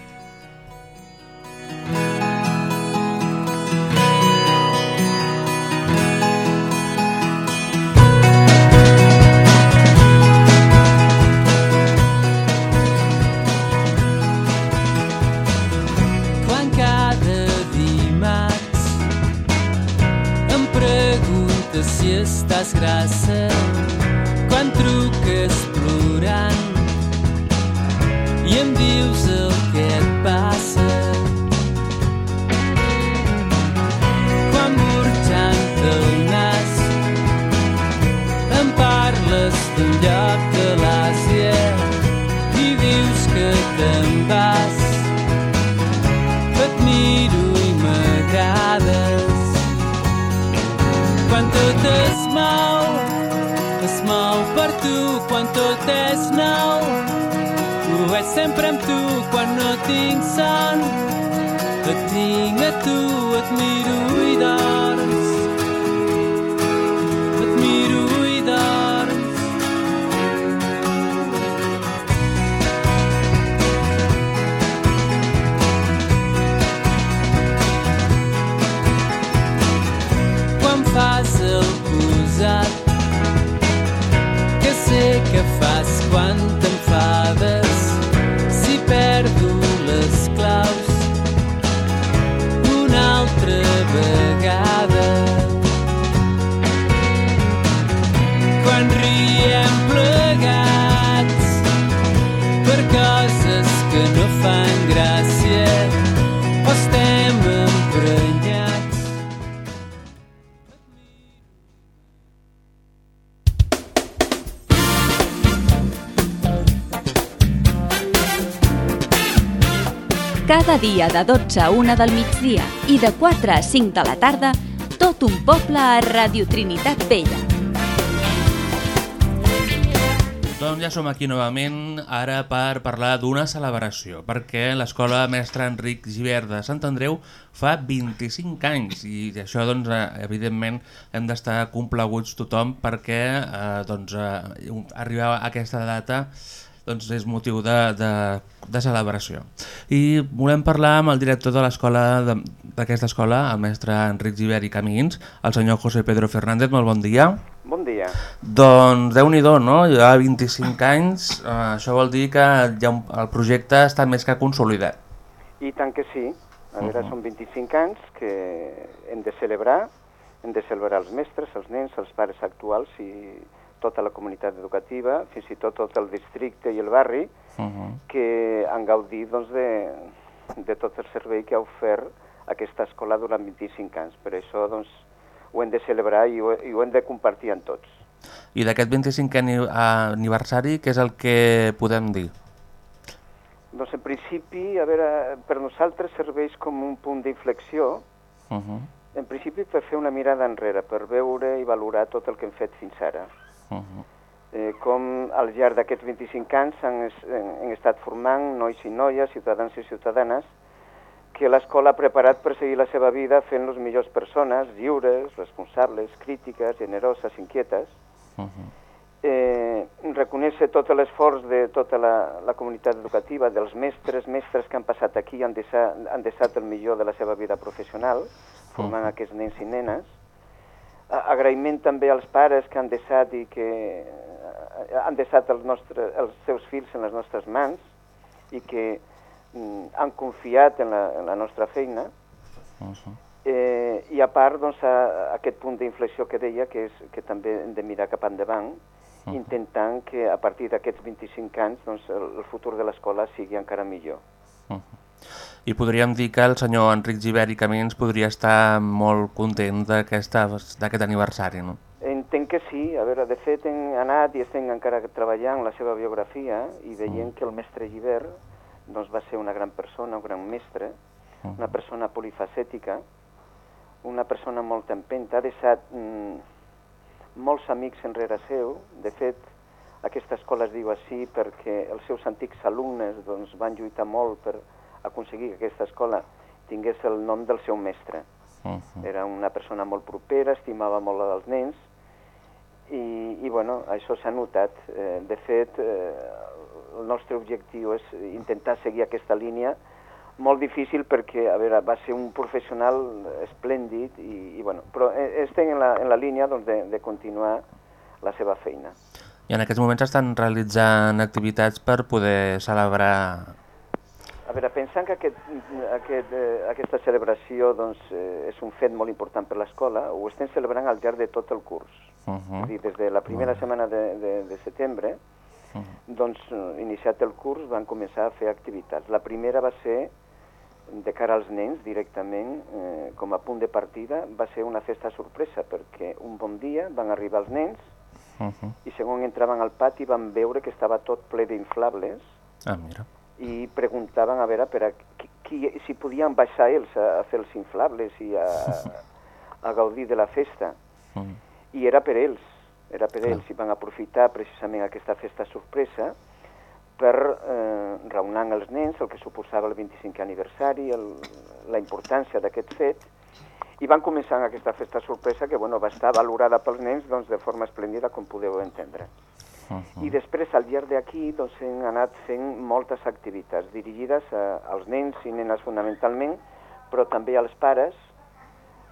Dia de 12 a 1 del migdia i de 4 a 5 de la tarda, tot un poble a Radio Trinitat Vella. Doncs ja som aquí novament, ara per parlar d'una celebració, perquè l'Escola Mestre Enric Givert de Sant Andreu fa 25 anys i això, doncs, eh, evidentment, hem d'estar compleguts tothom perquè eh, doncs, eh, arribar a aquesta data doncs és motiu de, de, de celebració. I volem parlar amb el director de l'escola d'aquesta escola, el mestre Enric Givert i Camins, el senyor José Pedro Fernández, molt bon dia. Bon dia. Doncs déu-n'hi-do, no? Ja 25 anys, eh, això vol dir que ja un, el projecte està més que consolidat. I tant que sí. A veure, Mhm. són 25 anys que hem de celebrar, hem de celebrar els mestres, els nens, els pares actuals i tota la comunitat educativa, fins i tot tot el districte i el barri, Uh -huh. que han gaudit doncs, de, de tot el servei que ha ofert aquesta escola durant 25 anys. Per això doncs, ho hem de celebrar i ho, i ho hem de compartir amb tots. I d'aquest 25è ani- aniversari, què és el que podem dir? Doncs en principi, a veure, per nosaltres serveix com un punt d'inflexió Uh -huh. En principi per fer una mirada enrere, per veure i valorar tot el que hem fet fins ara. Uh -huh. Eh, com al llarg d'aquests 25 anys han, han, estat formant nois i noies, ciutadans i ciutadanes, que l'escola ha preparat per seguir la seva vida fent-los millors persones, lliures, responsables, crítiques, generoses, inquietes. Uh -huh. Eh, reconèixer tot l'esforç de tota la, la comunitat educativa, dels mestres, mestres que han passat aquí, han deixat, han deixat el millor de la seva vida professional, formant Mhm. aquests nens i nenes. Agraïment també als pares que han deixat i que eh, han deixat els, nostres, els seus fills en les nostres mans i que mm, han confiat en la, en la nostra feina. Uh -huh. Eh, I a part, doncs, a, a aquest punt d'inflexió que deia, que és que també hem de mirar cap endavant, Mhm. intentant que a partir d'aquests 25 anys doncs, el, el futur de l'escola sigui encara millor. I podríem dir que el senyor Enric Givert i Camins podria estar molt content d'aquest aniversari, no? Entenc que sí, a veure, de fet hem anat i estem encara treballant la seva biografia i veient que el mestre Givert doncs, va ser una gran persona, un gran mestre, una persona polifacètica, una persona molt empenta, ha deixat mm, molts amics enrere seu. De fet, aquesta escola es diu així perquè els seus antics alumnes doncs, van lluitar molt per aconseguir que aquesta escola tingués el nom del seu mestre. Uh -huh. Era una persona molt propera, estimava molt els nens i, i bueno, això s'ha notat. Eh, de fet, eh, el nostre objectiu és intentar seguir aquesta línia molt difícil perquè, a veure, va ser un professional esplèndid i, i bueno, però eh, estem en la, en la línia doncs, de, de continuar la seva feina. I en aquests moments estan realitzant activitats per poder celebrar... A veure, pensant que aquest, aquest, eh, aquesta celebració doncs, eh, és un fet molt important per l'escola, ho estem celebrant al llarg de tot el curs. Uh És -huh. a dir, des de la primera Molt bé. setmana de, de, de setembre, Uh -huh. doncs, eh, iniciat el curs, van començar a fer activitats. La primera va ser de cara als nens directament, eh, com a punt de partida, va ser una festa sorpresa, perquè un bon dia van arribar els nens Uh -huh. i segons entraven al pati van veure que estava tot ple d'inflables Ah, mira. I preguntaven a veure per a qui, qui, si podien baixar ells a, a fer els inflables i a, a gaudir de la festa. Mm. I era per ells, era per Clar. ells, i van aprofitar precisament aquesta festa sorpresa per eh, raonar amb els nens el que suposava el 25è aniversari, el, la importància d'aquest fet, i van començar amb aquesta festa sorpresa que bueno, va estar valorada pels nens doncs, de forma esplèndida, com podeu entendre. Uh -huh. I després, al llarg d'aquí, doncs, hem anat fent moltes activitats dirigides a, als nens i nenes fonamentalment, però també als pares,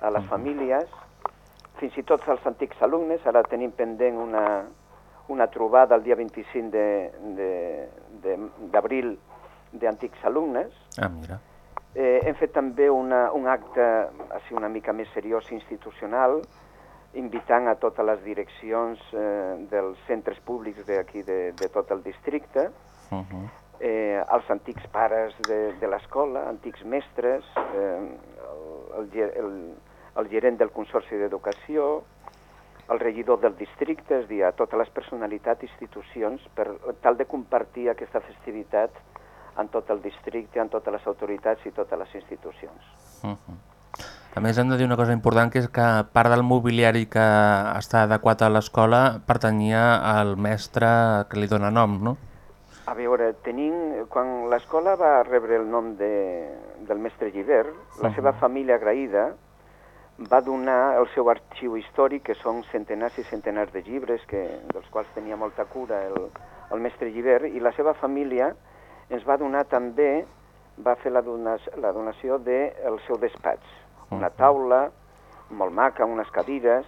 a les famílies, fins i tot als antics alumnes. Ara tenim pendent una, una trobada el dia 25 de- de- de- d'abril d'antics alumnes. Ah, mira. Eh, hem fet també una, un acte així una mica més seriós institucional, invitant a totes les direccions eh, dels centres públics d'aquí de, de tot el districte, Uh -huh. eh, als antics pares de, de l'escola, antics mestres, eh, el, el, el gerent del Consorci d'Educació, el regidor del districte, és a dir, a totes les personalitats i institucions, per tal de compartir aquesta festivitat en tot el districte, en totes les autoritats i totes les institucions. Uh -huh. A més, hem de dir una cosa important, que és que part del mobiliari que està adequat a l'escola pertanyia al mestre que li dona nom, no? A veure, tenim, quan l'escola va rebre el nom de, del mestre Llibert, la seva família agraïda va donar el seu arxiu històric, que són centenars i centenars de llibres, que, dels quals tenia molta cura el, el mestre Llibert, i la seva família ens va donar també, va fer la, donació, la donació del de seu despatx, una taula molt maca, unes cadires,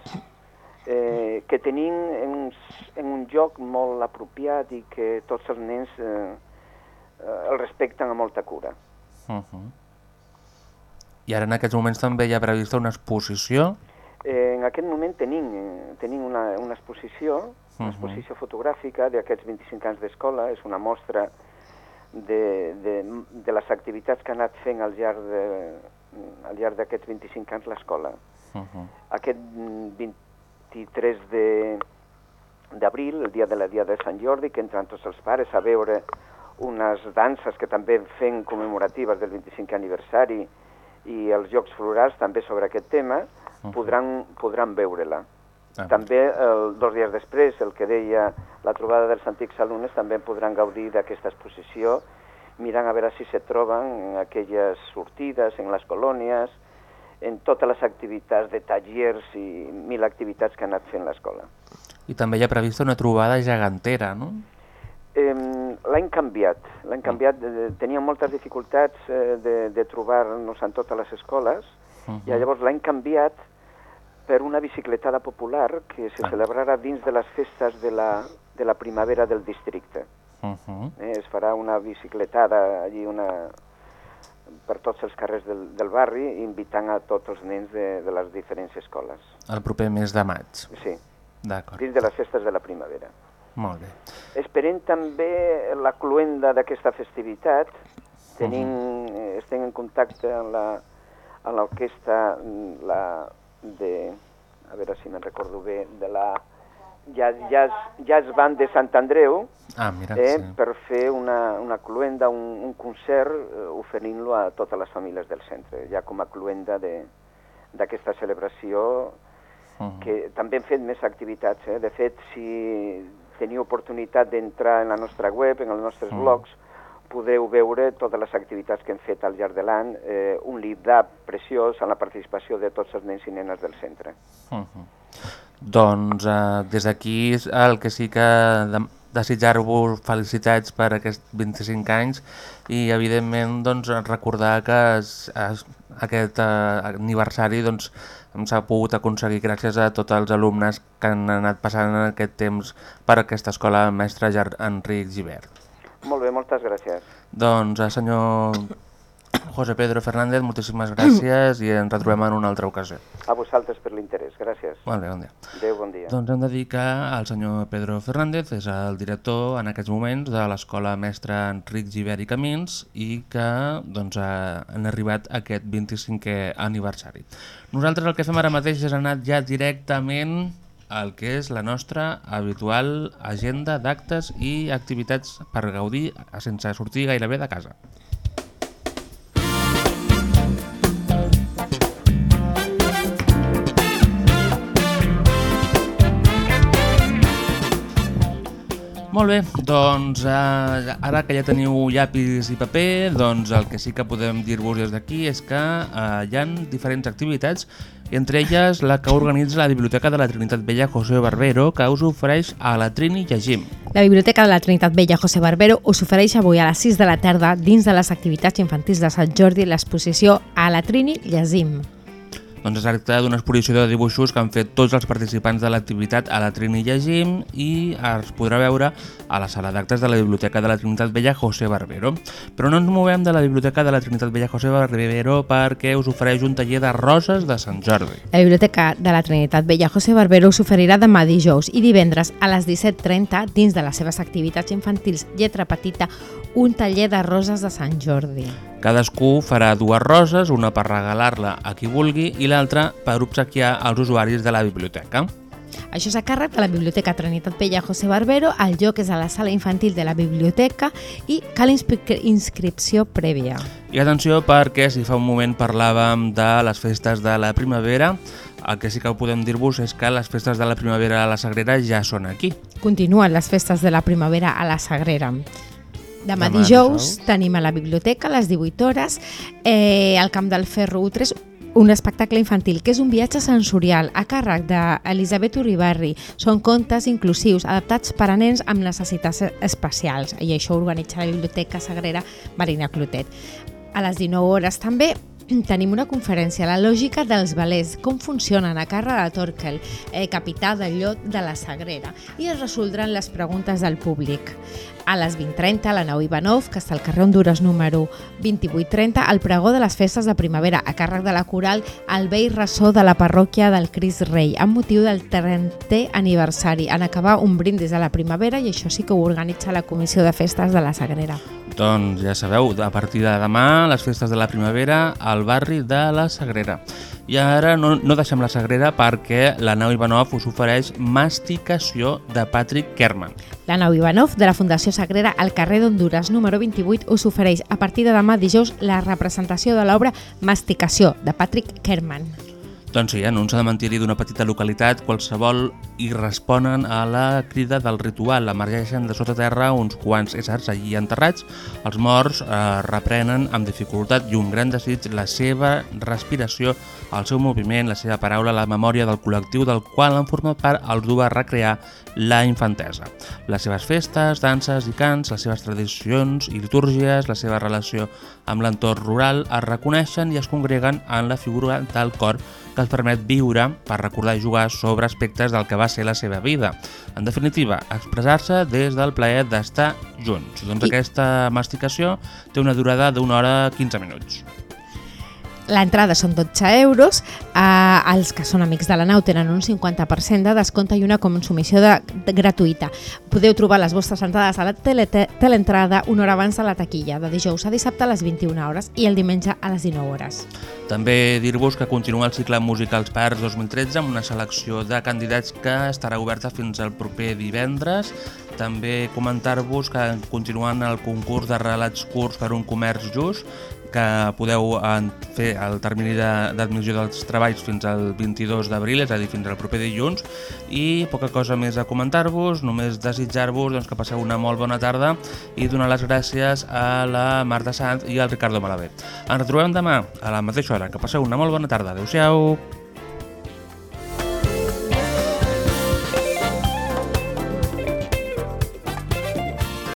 eh, que tenim en, en un lloc molt apropiat i que tots els nens eh, eh, el respecten amb molta cura. Uh -huh. I ara en aquests moments també hi ha prevista una exposició. Eh, en aquest moment tenim, tenim una, una exposició, una Mhm. exposició fotogràfica d'aquests 25 anys d'escola, és una mostra de, de, de les activitats que ha anat fent al llarg de, al llarg d'aquests 25 anys l'escola. Uh -huh. Aquest mm, 23 de d'abril, el dia de la dia de Sant Jordi, que entren tots els pares a veure unes danses que també fem commemoratives del 25è aniversari i els Jocs Florals també sobre aquest tema, podran, podran veure-la. Ah. També, el, dos dies després, el que deia la trobada dels antics alumnes, també podran gaudir d'aquesta exposició, mirant a veure si se troben en aquelles sortides, en les colònies, en totes les activitats de tallers i mil activitats que ha anat fent l'escola. I també hi ha prevista una trobada gegantera, no? Eh, l'any canviat, l'any canviat, eh, teníem moltes dificultats eh, de, de trobar-nos en totes les escoles, Mhm. i llavors l'any canviat per una bicicletada popular que se Ah. celebrarà dins de les festes de la, de la primavera del districte. Uh -huh. Eh, es farà una bicicletada allí una, per tots els carrers del, del barri, invitant a tots els nens de, de les diferents escoles. El proper mes de maig. Sí, dins de les festes de la primavera. molt bé. Esperem també la cluenda d'aquesta festivitat. Tenim, eh, estem en contacte amb la amb l'orquestra mm, la de a veure si me'n recordo bé de la jazz, jazz, jazz band de Sant Andreu Ah, mira, eh, sí. per fer una, una cluenda, un, un concert eh, oferint-lo a totes les famílies del centre, ja com a cluenda de- d'aquesta celebració -huh. que també hem fet més activitats. Eh? De fet, si teniu oportunitat d'entrar en la nostra web, en els nostres Mm. blogs, podreu veure totes les activitats que hem fet al llarg de l'any, eh, un lip d'app preciós amb la participació de tots els nens i nenes del centre. Uh -huh. Doncs eh, des d'aquí el que sí que de desitjar-vos felicitats per aquests 25 anys i evidentment doncs, recordar que es, es, aquest eh, aniversari doncs, s'ha pogut aconseguir gràcies a tots els alumnes que han anat passant en aquest temps per aquesta escola mestre Enric Givert. Molt bé, moltes gràcies. Doncs, eh, senyor José Pedro Fernández, moltíssimes gràcies i ens retrobem en una altra ocasió. A vosaltres per l'interès, gràcies. Molt bé, bon dia. Adéu, bon dia. Doncs hem de dir que el senyor Pedro Fernández és el director en aquests moments de l'escola mestre Enric Givert i Camins i que doncs, ha, han arribat a aquest 25è aniversari. Nosaltres el que fem ara mateix és anar ja directament al que és la nostra habitual agenda d'actes i activitats per gaudir sense sortir gairebé de casa. Molt bé, doncs eh, ara que ja teniu llapis i paper, doncs el que sí que podem dir-vos des d'aquí és que eh, hi han diferents activitats entre elles la que organitza la Biblioteca de la Trinitat Vella José Barbero que us ofereix a la Trini Llegim. La Biblioteca de la Trinitat Vella José Barbero us ofereix avui a les 6 de la tarda dins de les activitats infantils de Sant Jordi l'exposició a la Trini Llegim. Doncs es tracta d'una exposició de dibuixos que han fet tots els participants de l'activitat a la Trini Llegim i es podrà veure a la sala d'actes de la Biblioteca de la Trinitat Vella José Barbero. Però no ens movem de la Biblioteca de la Trinitat Vella José Barbero perquè us ofereix un taller de roses de Sant Jordi. La Biblioteca de la Trinitat Vella José Barbero us oferirà demà dijous i divendres a les 17.30 dins de les seves activitats infantils lletra petita un taller de roses de Sant Jordi. Cadascú farà dues roses, una per regalar-la a qui vulgui i l'altra per obsequiar als usuaris de la biblioteca. Això és a càrrec de la Biblioteca Trinitat Vella José Barbero, el lloc és a la sala infantil de la biblioteca i cal inscri- inscripció prèvia. I atenció perquè si fa un moment parlàvem de les festes de la primavera, el que sí que podem dir-vos és que les festes de la primavera a la Sagrera ja són aquí. Continuen les festes de la primavera a la Sagrera. Demà, Demà dijous, dijous. tenim a la biblioteca a les 18 hores eh, al Camp del Ferro U3 un espectacle infantil que és un viatge sensorial a càrrec d'Elisabet Uribarri. Són contes inclusius adaptats per a nens amb necessitats especials i això organitza la Biblioteca Sagrera Marina Clotet. A les 19 hores també tenim una conferència, la lògica dels balers, com funcionen a càrrec de Torkel, eh, capità del llot de la Sagrera, i es resoldran les preguntes del públic. A les 20.30, la Nau Ivanov, que està al carrer Honduras número 2830, el pregó de les festes de primavera, a càrrec de la coral El vell ressò de la parròquia del Cris Rei, amb motiu del 30è aniversari, en acabar un brindis a la primavera, i això sí que ho organitza la Comissió de Festes de la Sagrera. Doncs ja sabeu, a partir de demà, les festes de la primavera al barri de la Sagrera. I ara no, no deixem la Sagrera perquè la nau Ivanov us ofereix masticació de Patrick Kerman. La nau Ivanov de la Fundació Sagrera al carrer d'Honduras número 28 us ofereix a partir de demà dijous la representació de l'obra Masticació de Patrick Kerman. Doncs sí, en un cementiri d'una petita localitat qualsevol i responen a la crida del ritual. Emergeixen de sota terra uns quants éssers allí enterrats. Els morts eh, reprenen amb dificultat i un gran desig la seva respiració, el seu moviment, la seva paraula, la memòria del col·lectiu del qual han format part els du a recrear la infantesa. Les seves festes, danses i cants, les seves tradicions i litúrgies, la seva relació amb l'entorn rural es reconeixen i es congreguen en la figura del cor que els permet viure per recordar i jugar sobre aspectes del que va ser la seva vida. En definitiva, expressar-se des del plaer d'estar junts. Doncs I- aquesta masticació té una durada d'una hora 15 minuts. L'entrada són 12 euros, eh, els que són amics de la nau tenen un 50% de descompte i una consumició de, de gratuïta. Podeu trobar les vostres entrades a la tele, teleentrada una hora abans de la taquilla, de dijous a dissabte a les 21 hores i el diumenge a les 19 hores. També dir-vos que continua el cicle Musicals Parts 2013 amb una selecció de candidats que estarà oberta fins al proper divendres també comentar-vos que continuant el concurs de relats curts per un comerç just, que podeu fer el termini de- d'admissió dels treballs fins al 22 d'abril, és a dir, fins al proper dilluns, i poca cosa més a comentar-vos, només desitjar-vos doncs, que passeu una molt bona tarda i donar les gràcies a la Marta Sant i al Ricardo Malavé. Ens retrobem demà a la mateixa hora. Que passeu una molt bona tarda. Adéu-siau.